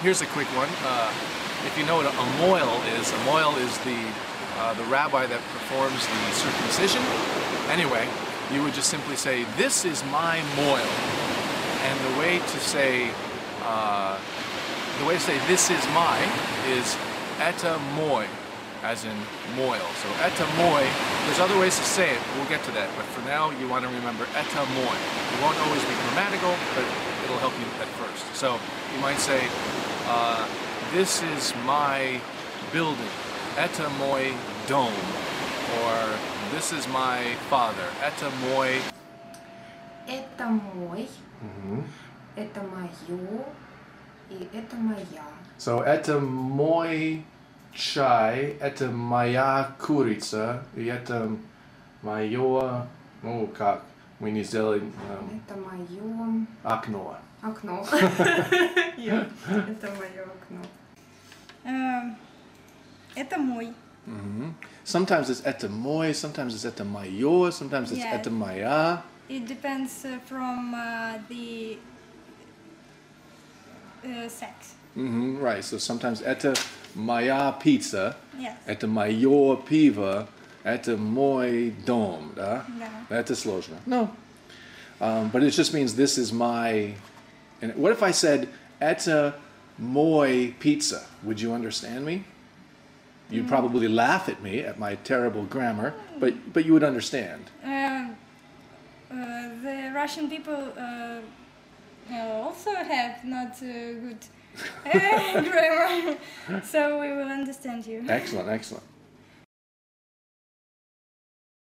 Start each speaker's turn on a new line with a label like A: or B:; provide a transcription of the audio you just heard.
A: Here's a quick one. Uh, if you know what a moil is, a moil is the uh, the rabbi that performs the circumcision. Anyway, you would just simply say, "This is my moil," and the way to say uh, the way to say "this is my" is "eta moi," as in moil. So "eta moi." There's other ways to say it. We'll get to that, but for now, you want to remember "eta moi." It won't always be grammatical, but it'll help you at first. So you might say. Uh, this is my building, eta moi dome, or this is my father, eta moi.
B: Это мой, это мое и это моя.
A: So это мой чай, это моя курица, и это мое, ну как, мы не сделали эм,
B: Это мое
A: окно.
B: окно. Я. Это мое окно.
C: Э, Это мой.
A: Sometimes it's это мой, sometimes it's это мое, sometimes it's
C: Yeah.
A: это моя.
C: It depends uh, from uh, the uh, sex.
A: hmm right, so sometimes это моя pizza,
C: Yes.
A: это мое пиво, это мой дом, да?
C: Да.
A: Это сложно. No. um, but it just means this is my. And what if I said "eta moi pizza"? Would you understand me? You'd mm. probably laugh at me at my terrible grammar, but but you would understand.
C: Uh, uh the Russian people uh, also have not uh, good uh, grammar, so we will understand you.
A: Excellent, excellent.